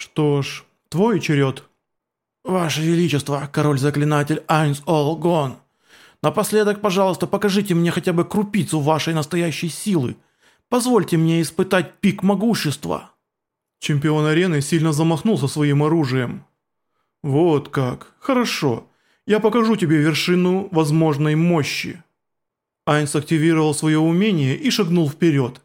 Что ж, твой черед. Ваше Величество, король-заклинатель Айнс Олгон. Напоследок, пожалуйста, покажите мне хотя бы крупицу вашей настоящей силы. Позвольте мне испытать пик могущества». Чемпион арены сильно замахнулся своим оружием. «Вот как. Хорошо. Я покажу тебе вершину возможной мощи». Айнс активировал свое умение и шагнул вперед.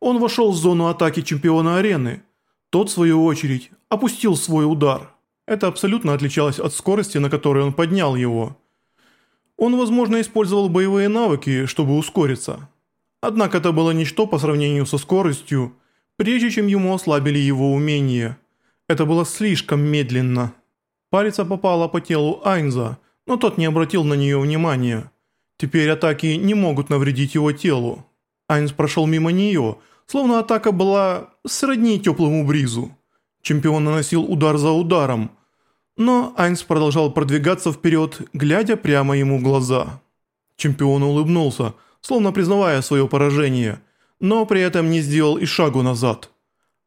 Он вошел в зону атаки чемпиона арены. Тот, в свою очередь, опустил свой удар. Это абсолютно отличалось от скорости, на которой он поднял его. Он, возможно, использовал боевые навыки, чтобы ускориться. Однако это было ничто по сравнению со скоростью, прежде чем ему ослабили его умение. Это было слишком медленно. Палец попала по телу Айнза, но тот не обратил на нее внимания. Теперь атаки не могут навредить его телу. Айнс прошел мимо нее, словно атака была сродни теплому бризу. Чемпион наносил удар за ударом, но Айнс продолжал продвигаться вперед, глядя прямо ему в глаза. Чемпион улыбнулся, словно признавая свое поражение, но при этом не сделал и шагу назад.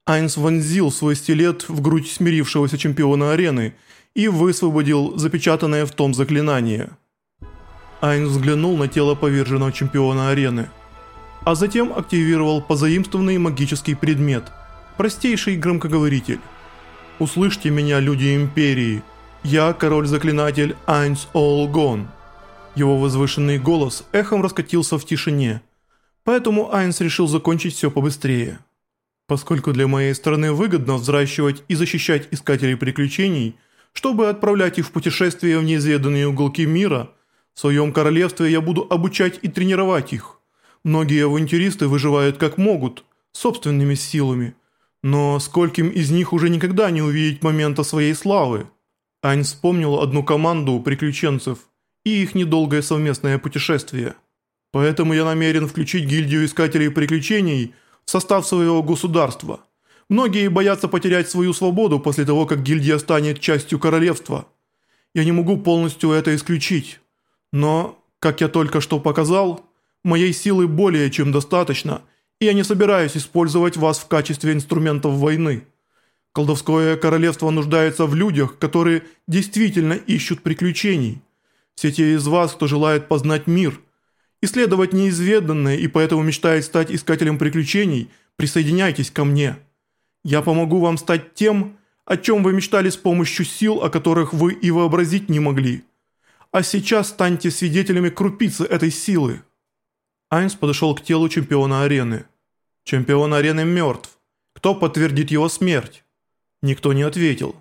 Айнс вонзил свой стилет в грудь смирившегося чемпиона арены и высвободил запечатанное в том заклинание. Айнс взглянул на тело поверженного чемпиона арены, а затем активировал позаимствованный магический предмет – простейший громкоговоритель. «Услышьте меня, люди Империи! Я король-заклинатель Айнс Олгон!» Его возвышенный голос эхом раскатился в тишине, поэтому Айнс решил закончить все побыстрее. Поскольку для моей страны выгодно взращивать и защищать искателей приключений, чтобы отправлять их в путешествия в неизведанные уголки мира, в своем королевстве я буду обучать и тренировать их. Многие авантюристы выживают как могут, собственными силами – но скольким из них уже никогда не увидеть момента своей славы? Ань вспомнил одну команду приключенцев и их недолгое совместное путешествие. Поэтому я намерен включить гильдию искателей приключений в состав своего государства. Многие боятся потерять свою свободу после того, как гильдия станет частью королевства. Я не могу полностью это исключить. Но, как я только что показал, моей силы более чем достаточно – и я не собираюсь использовать вас в качестве инструментов войны. Колдовское королевство нуждается в людях, которые действительно ищут приключений. Все те из вас, кто желает познать мир, исследовать неизведанное и поэтому мечтает стать искателем приключений, присоединяйтесь ко мне. Я помогу вам стать тем, о чем вы мечтали с помощью сил, о которых вы и вообразить не могли. А сейчас станьте свидетелями крупицы этой силы. Айнс подошел к телу чемпиона арены. Чемпион арены мертв. Кто подтвердит его смерть? Никто не ответил.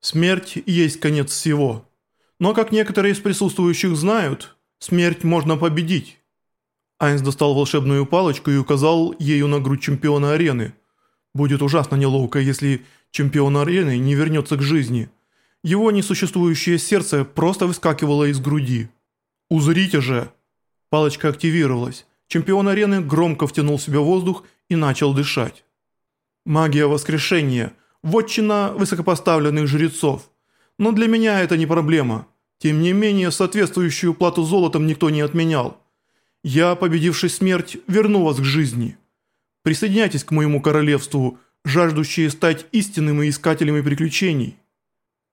Смерть есть конец всего. Но, как некоторые из присутствующих знают, смерть можно победить. Айнс достал волшебную палочку и указал ею на грудь чемпиона арены. Будет ужасно неловко, если чемпион арены не вернется к жизни. Его несуществующее сердце просто выскакивало из груди. «Узрите же!» Палочка активировалась. Чемпион арены громко втянул в себя воздух и начал дышать. Магия воскрешения – вотчина высокопоставленных жрецов. Но для меня это не проблема. Тем не менее, соответствующую плату золотом никто не отменял. Я, победивший смерть, верну вас к жизни. Присоединяйтесь к моему королевству, жаждущие стать истинными искателями приключений.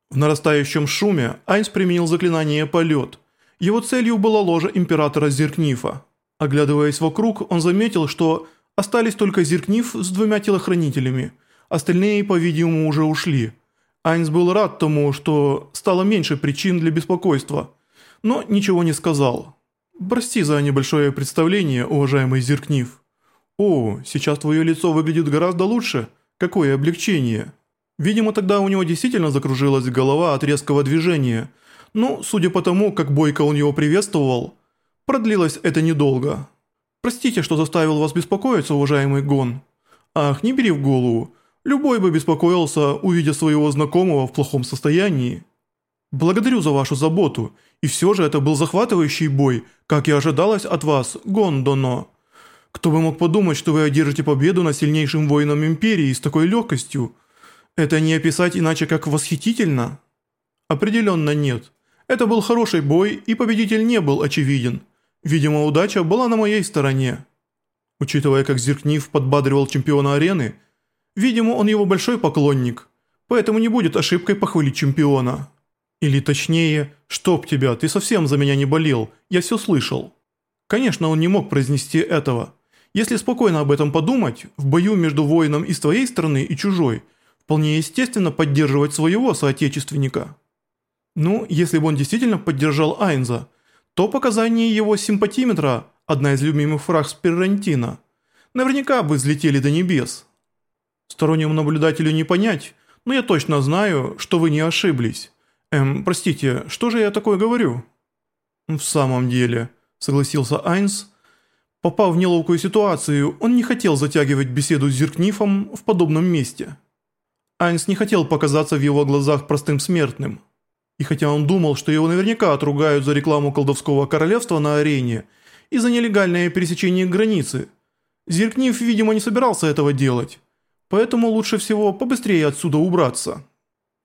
В нарастающем шуме Айнс применил заклинание «Полет», его целью была ложа императора Зеркнифа. Оглядываясь вокруг, он заметил, что остались только Зеркниф с двумя телохранителями. Остальные, по-видимому, уже ушли. Айнс был рад тому, что стало меньше причин для беспокойства, но ничего не сказал. «Прости за небольшое представление, уважаемый Зеркниф». «О, сейчас твое лицо выглядит гораздо лучше. Какое облегчение». Видимо, тогда у него действительно закружилась голова от резкого движения – ну, судя по тому, как бойко он его приветствовал, продлилось это недолго. Простите, что заставил вас беспокоиться, уважаемый Гон. Ах, не бери в голову. Любой бы беспокоился, увидя своего знакомого в плохом состоянии. Благодарю за вашу заботу, и все же это был захватывающий бой, как и ожидалось от вас, Гон Доно. Кто бы мог подумать, что вы одержите победу над сильнейшим воином Империи с такой легкостью? Это не описать иначе как восхитительно? Определенно нет. Это был хороший бой, и победитель не был очевиден. Видимо, удача была на моей стороне. Учитывая, как Зеркнив подбадривал чемпиона арены, видимо, он его большой поклонник. поэтому не будет ошибкой похвалить чемпиона. Или точнее, чтоб тебя, ты совсем за меня не болел, я все слышал. Конечно, он не мог произнести этого. Если спокойно об этом подумать, в бою между воином из твоей стороны и чужой, вполне естественно поддерживать своего соотечественника. Ну, если бы он действительно поддержал Айнза, то показания его симпатиметра, одна из любимых фраз Перрантина, наверняка бы взлетели до небес. Стороннему наблюдателю не понять, но я точно знаю, что вы не ошиблись. Эм, простите, что же я такое говорю? В самом деле, согласился Айнс. Попав в неловкую ситуацию, он не хотел затягивать беседу с Зеркнифом в подобном месте. Айнс не хотел показаться в его глазах простым смертным. И хотя он думал, что его наверняка отругают за рекламу колдовского королевства на арене и за нелегальное пересечение границы, Зеркнив, видимо, не собирался этого делать. Поэтому лучше всего побыстрее отсюда убраться.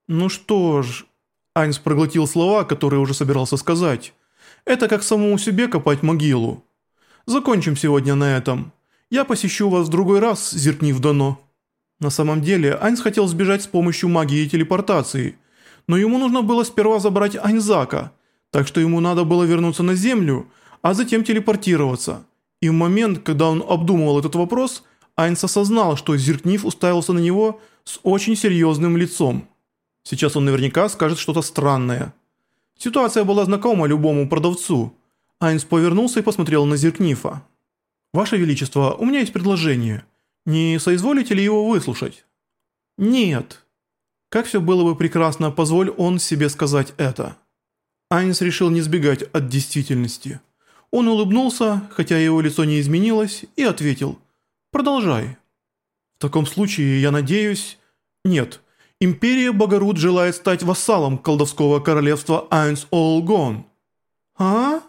Ну что ж, Айнс проглотил слова, которые уже собирался сказать. Это как самому себе копать могилу. Закончим сегодня на этом. Я посещу вас в другой раз, зеркнив дано. На самом деле, Айнс хотел сбежать с помощью магии телепортации, но ему нужно было сперва забрать Айнзака, так что ему надо было вернуться на Землю, а затем телепортироваться. И в момент, когда он обдумывал этот вопрос, Айнс осознал, что Зеркнив уставился на него с очень серьезным лицом. Сейчас он наверняка скажет что-то странное. Ситуация была знакома любому продавцу. Айнс повернулся и посмотрел на Зеркнифа. «Ваше Величество, у меня есть предложение. Не соизволите ли его выслушать?» «Нет». Как все было бы прекрасно, позволь он себе сказать это. Айнс решил не сбегать от действительности. Он улыбнулся, хотя его лицо не изменилось, и ответил «Продолжай». «В таком случае, я надеюсь...» «Нет, Империя Богород желает стать вассалом колдовского королевства Айнс Олгон». «А?»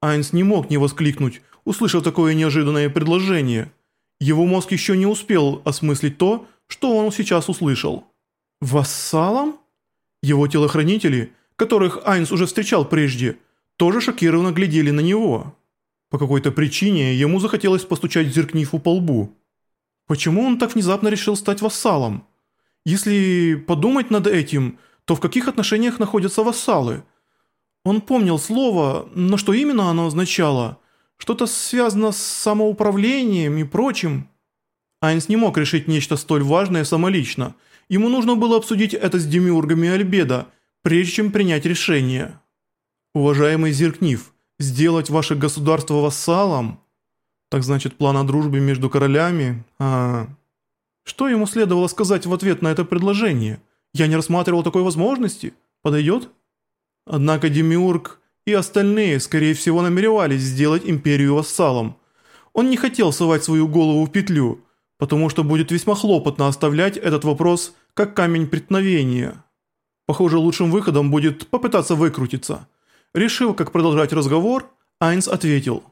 Айнс не мог не воскликнуть, услышав такое неожиданное предложение. Его мозг еще не успел осмыслить то, что он сейчас услышал. «Вассалом?» Его телохранители, которых Айнс уже встречал прежде, тоже шокированно глядели на него. По какой-то причине ему захотелось постучать Зеркнифу по лбу. Почему он так внезапно решил стать вассалом? Если подумать над этим, то в каких отношениях находятся вассалы? Он помнил слово, но что именно оно означало? Что-то связано с самоуправлением и прочим. Айнс не мог решить нечто столь важное самолично. Ему нужно было обсудить это с демиургами Альбеда, прежде чем принять решение. Уважаемый Зеркнив, сделать ваше государство вассалом? Так значит, план о дружбе между королями? А... Что ему следовало сказать в ответ на это предложение? Я не рассматривал такой возможности. Подойдет? Однако Демиург и остальные, скорее всего, намеревались сделать империю вассалом. Он не хотел совать свою голову в петлю, потому что будет весьма хлопотно оставлять этот вопрос как камень преткновения. Похоже, лучшим выходом будет попытаться выкрутиться. Решив, как продолжать разговор, Айнс ответил.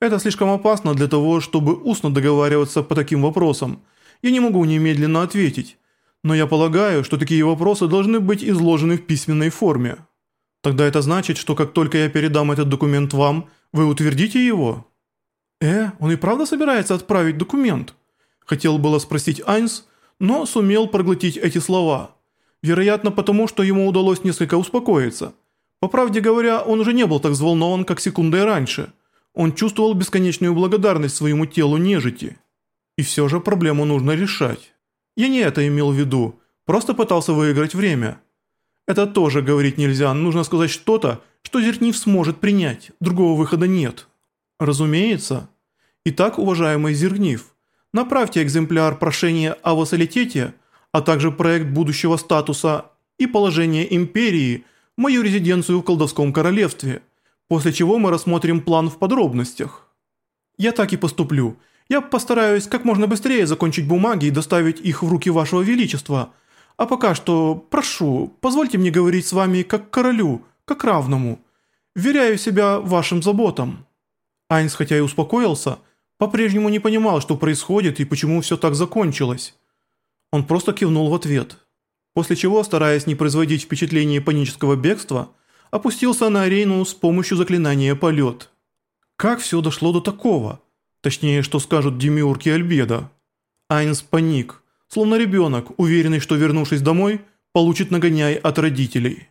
«Это слишком опасно для того, чтобы устно договариваться по таким вопросам, я не могу немедленно ответить, но я полагаю, что такие вопросы должны быть изложены в письменной форме. Тогда это значит, что как только я передам этот документ вам, вы утвердите его? Э, он и правда собирается отправить документ? Хотел было спросить Айнс, но сумел проглотить эти слова. Вероятно, потому что ему удалось несколько успокоиться. По правде говоря, он уже не был так взволнован, как секундой раньше. Он чувствовал бесконечную благодарность своему телу нежити. И все же проблему нужно решать. Я не это имел в виду, просто пытался выиграть время. Это тоже говорить нельзя, нужно сказать что-то, что Зеркнив сможет принять, другого выхода нет. Разумеется. Итак, уважаемый Зеркнив, направьте экземпляр прошения о вассалитете, а также проект будущего статуса и положение империи в мою резиденцию в колдовском королевстве, после чего мы рассмотрим план в подробностях. Я так и поступлю – я постараюсь как можно быстрее закончить бумаги и доставить их в руки вашего величества. А пока что, прошу, позвольте мне говорить с вами как королю, как равному. Веряю себя вашим заботам». Айнс, хотя и успокоился, по-прежнему не понимал, что происходит и почему все так закончилось. Он просто кивнул в ответ. После чего, стараясь не производить впечатление панического бегства, опустился на арену с помощью заклинания «Полет». Как все дошло до такого? Точнее, что скажут Демиург и Альбеда. Айнс паник. словно ребенок, уверенный, что вернувшись домой, получит нагоняй от родителей.